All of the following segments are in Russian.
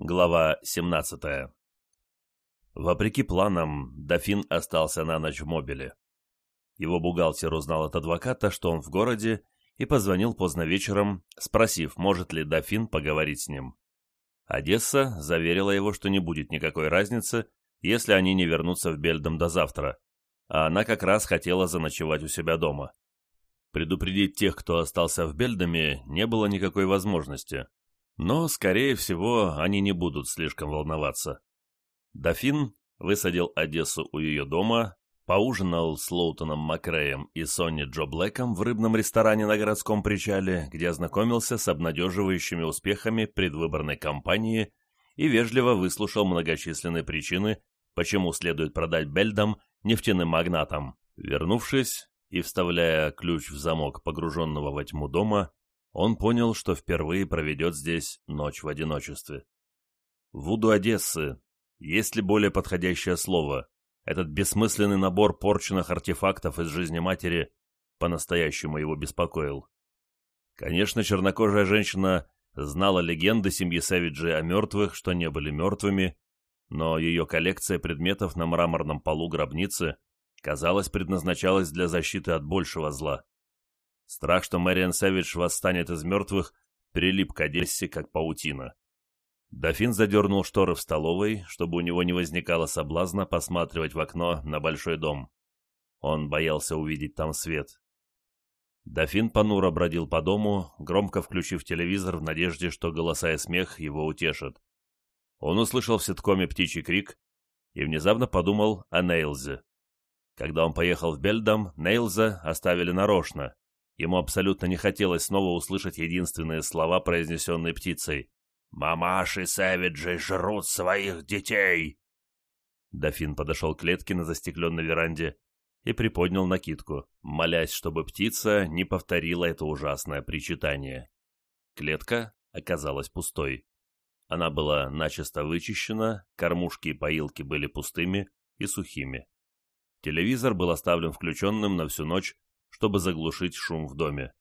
Глава 17 Вопреки планам, дофин остался на ночь в мобиле. Его бухгалтер узнал от адвоката, что он в городе, и позвонил поздно вечером, спросив, может ли дофин поговорить с ним. Одесса заверила его, что не будет никакой разницы, если они не вернутся в Бельдом до завтра, а она как раз хотела заночевать у себя дома. Предупредить тех, кто остался в Бельдоме, не было никакой возможности. Но, скорее всего, они не будут слишком волноваться. Дофин высадил Одессу у ее дома, поужинал с Лоутоном Макреем и Сонни Джо Блэком в рыбном ресторане на городском причале, где ознакомился с обнадеживающими успехами предвыборной кампании и вежливо выслушал многочисленные причины, почему следует продать Бельдам нефтяным магнатам. Вернувшись и вставляя ключ в замок погруженного во тьму дома, он понял, что впервые проведет здесь ночь в одиночестве. Вуду Одессы, есть ли более подходящее слово, этот бессмысленный набор порченных артефактов из жизни матери по-настоящему его беспокоил. Конечно, чернокожая женщина знала легенды семьи Сэвиджи о мертвых, что не были мертвыми, но ее коллекция предметов на мраморном полу гробницы, казалось, предназначалась для защиты от большего зла. Страх, что Мэриан Сэвидж восстанет из мертвых, прилип к Одессе, как паутина. Дофин задернул шторы в столовой, чтобы у него не возникало соблазна посматривать в окно на большой дом. Он боялся увидеть там свет. Дофин понуро бродил по дому, громко включив телевизор в надежде, что голоса и смех его утешат. Он услышал в ситкоме птичий крик и внезапно подумал о Нейлзе. Когда он поехал в Бельдам, Нейлза оставили нарочно, Ему абсолютно не хотелось снова услышать единственные слова, произнесенные птицей. «Мамаши Сэвиджи жрут своих детей!» Дофин подошел к клетке на застекленной веранде и приподнял накидку, молясь, чтобы птица не повторила это ужасное причитание. Клетка оказалась пустой. Она была начисто вычищена, кормушки и поилки были пустыми и сухими. Телевизор был оставлен включенным на всю ночь чтобы заглушить шум в доме.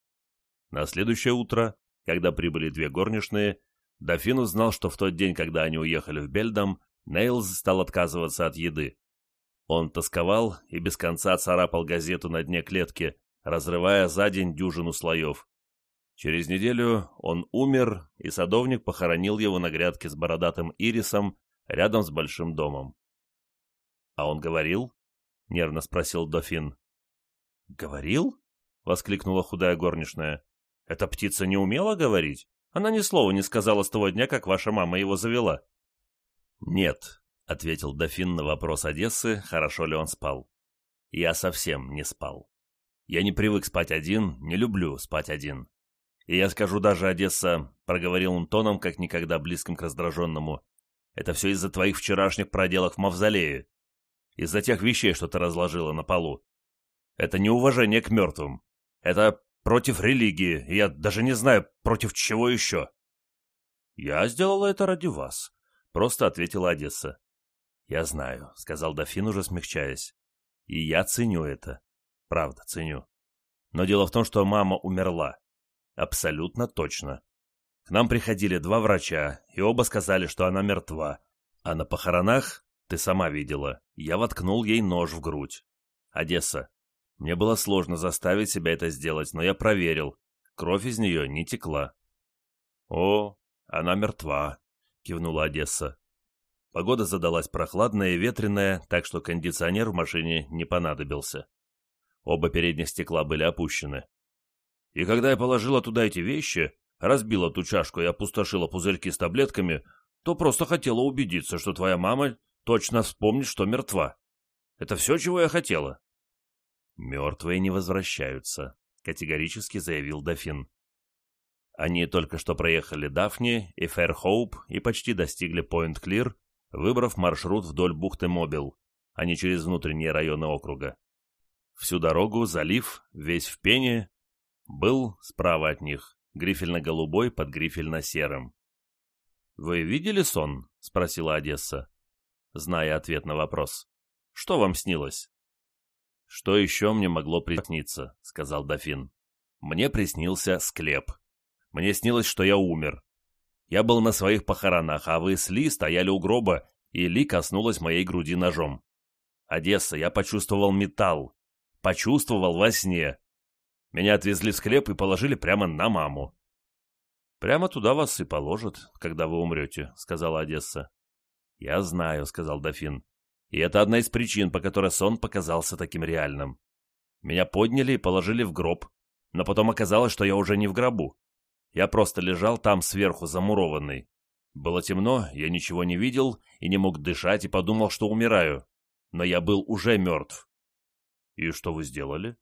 На следующее утро, когда прибыли две горничные, дофин узнал, что в тот день, когда они уехали в Бельдам, Нейлз стал отказываться от еды. Он тосковал и без конца царапал газету на дне клетки, разрывая за день дюжину слоев. Через неделю он умер, и садовник похоронил его на грядке с бородатым ирисом рядом с большим домом. «А он говорил?» — нервно спросил дофин. «Говорил?» — воскликнула худая горничная. «Эта птица не умела говорить? Она ни слова не сказала с того дня, как ваша мама его завела». «Нет», — ответил дофин на вопрос Одессы, хорошо ли он спал. «Я совсем не спал. Я не привык спать один, не люблю спать один. И я скажу даже, Одесса, — проговорил он тоном, как никогда близким к раздраженному, — это все из-за твоих вчерашних проделок в мавзолее. Из-за тех вещей, что ты разложила на полу. Это неуважение к мертвым. Это против религии, я даже не знаю, против чего еще. «Я сделала это ради вас», — просто ответила Одесса. «Я знаю», — сказал дофин, уже смягчаясь. «И я ценю это. Правда, ценю. Но дело в том, что мама умерла. Абсолютно точно. К нам приходили два врача, и оба сказали, что она мертва. А на похоронах, ты сама видела, я воткнул ей нож в грудь. Одесса, мне было сложно заставить себя это сделать, но я проверил. Кровь из нее не текла. «О, она мертва», — кивнула Одесса. Погода задалась прохладная и ветреная, так что кондиционер в машине не понадобился. Оба передних стекла были опущены. И когда я положила туда эти вещи, разбила ту чашку и опустошила пузырьки с таблетками, то просто хотела убедиться, что твоя мама точно вспомнит, что мертва. Это все, чего я хотела. «Мертвые не возвращаются», — категорически заявил дофин. Они только что проехали Дафни и Фэрхоуп и почти достигли Пойнт-Клир, выбрав маршрут вдоль бухты Мобил, а не через внутренние районы округа. Всю дорогу залив, весь в пене, был справа от них, грифельно-голубой под грифельно-серым. «Вы видели сон?» — спросила Одесса, зная ответ на вопрос. «Что вам снилось?» «Что еще мне могло присниться?» — сказал дофин. «Мне приснился склеп. Мне снилось, что я умер. Я был на своих похоронах, а вы с Ли стояли у гроба, и Ли коснулась моей груди ножом. Одесса, я почувствовал металл. Почувствовал во сне. Меня отвезли в склеп и положили прямо на маму. «Прямо туда вас и положат, когда вы умрете», — сказала Одесса. «Я знаю», — сказал дофин. «И это одна из причин, по которой сон показался таким реальным. Меня подняли и положили в гроб, но потом оказалось, что я уже не в гробу. Я просто лежал там сверху замурованный. Было темно, я ничего не видел и не мог дышать и подумал, что умираю. Но я был уже мертв. И что вы сделали?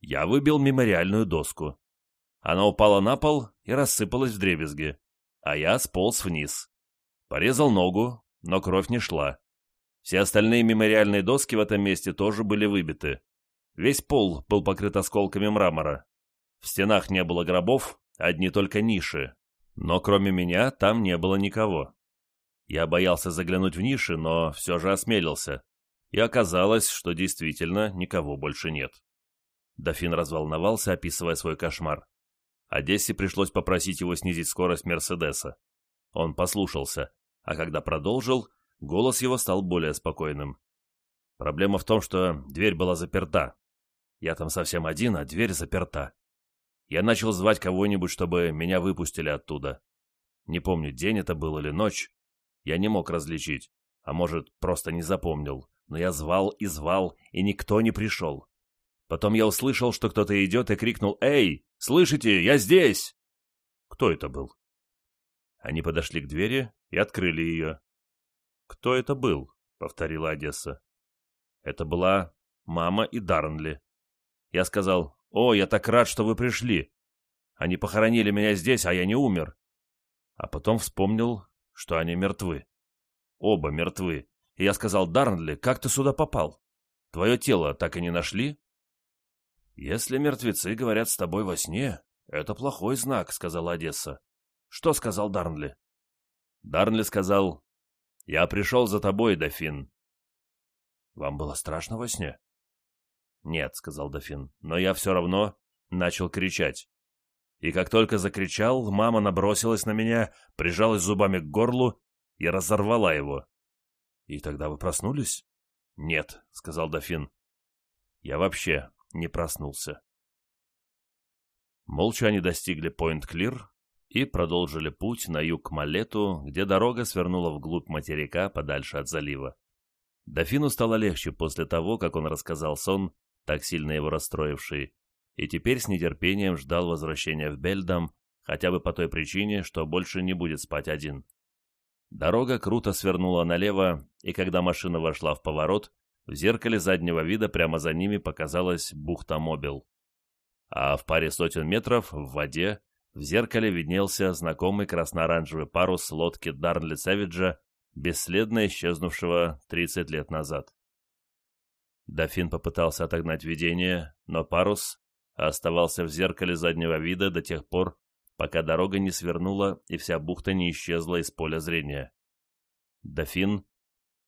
Я выбил мемориальную доску. Она упала на пол и рассыпалась в дребезги, а я сполз вниз. Порезал ногу, но кровь не шла. Все остальные мемориальные доски в этом месте тоже были выбиты. Весь пол был покрыт осколками мрамора. В стенах не было гробов, одни только ниши. Но кроме меня там не было никого. Я боялся заглянуть в ниши, но все же осмелился. И оказалось, что действительно никого больше нет. Дофин разволновался, описывая свой кошмар. Одессе пришлось попросить его снизить скорость Мерседеса. Он послушался, а когда продолжил, голос его стал более спокойным. Проблема в том, что дверь была заперта. Я там совсем один, а дверь заперта. Я начал звать кого-нибудь, чтобы меня выпустили оттуда. Не помню, день это был или ночь. Я не мог различить, а может, просто не запомнил. Но я звал и звал, и никто не пришел. Потом я услышал, что кто-то идет, и крикнул «Эй, слышите, я здесь!» Кто это был? Они подошли к двери и открыли ее. «Кто это был?» — повторила Одесса. «Это была мама и Дарнли». Я сказал «О, я так рад, что вы пришли. Они похоронили меня здесь, а я не умер». А потом вспомнил, что они мертвы. Оба мертвы. И я сказал, Дарнли, как ты сюда попал? Твое тело так и не нашли? Если мертвецы говорят с тобой во сне, это плохой знак, сказала Одесса. Что сказал Дарнли? Дарнли сказал, я пришел за тобой, дофин. Вам было страшно во сне? «Нет», — сказал дофин, — «но я все равно начал кричать». И как только закричал, мама набросилась на меня, прижалась зубами к горлу и разорвала его. «И тогда вы проснулись?» «Нет», — сказал дофин. «Я вообще не проснулся». Молча они достигли Пойнт-Клир и продолжили путь на юг к Малету, где дорога свернула вглубь материка подальше от залива. Дофину стало легче после того, как он рассказал сон так сильно его расстроивший, и теперь с нетерпением ждал возвращения в Бельдам, хотя бы по той причине, что больше не будет спать один. Дорога круто свернула налево, и когда машина вошла в поворот, в зеркале заднего вида прямо за ними показалась бухта Мобил. А в паре сотен метров в воде в зеркале виднелся знакомый красно-оранжевый парус лодки Дарнли Савиджа, бесследно исчезнувшего 30 лет назад. Дофин попытался отогнать видение, но парус оставался в зеркале заднего вида до тех пор, пока дорога не свернула и вся бухта не исчезла из поля зрения. Дофин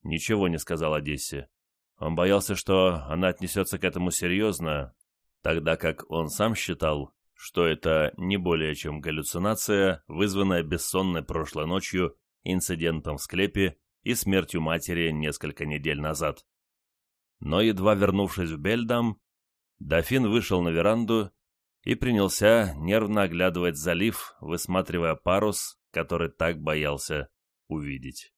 ничего не сказал Одессе. Он боялся, что она отнесется к этому серьезно, тогда как он сам считал, что это не более чем галлюцинация, вызванная бессонной прошлой ночью, инцидентом в склепе и смертью матери несколько недель назад. Но, едва вернувшись в Бельдам, дофин вышел на веранду и принялся нервно оглядывать залив, высматривая парус, который так боялся увидеть.